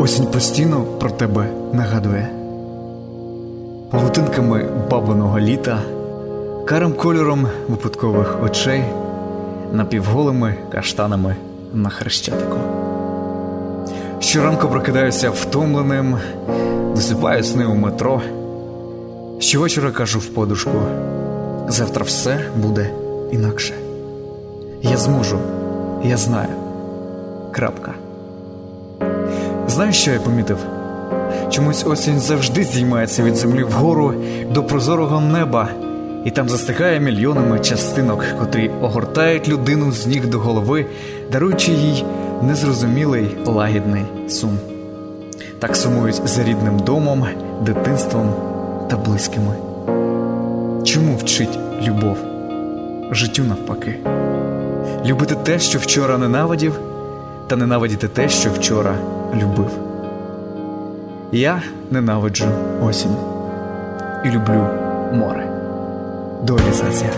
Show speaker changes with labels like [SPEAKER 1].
[SPEAKER 1] Осінь постійно про тебе нагадує павутинками бабиного літа, карим кольором випадкових очей, напівголими каштанами на хрещатику. Щоранку прокидаюся втомленим, досипаю сни у метро. Щовечора кажу в подушку: завтра все буде інакше. Я зможу, я знаю. Крапка. Знаєш, що я помітив? Чомусь осінь завжди здіймається від землі вгору до прозорого неба, і там застигає мільйонами частинок, котрі огортають людину з ніг до голови, даруючи їй незрозумілий лагідний сум. Так сумують за рідним домом, дитинством та близькими. Чому вчить любов? Життю навпаки. Любити те, що вчора ненавидів, та ненавидіти те, що вчора любив. Я ненавиджу осінь і люблю море. Дуалізація.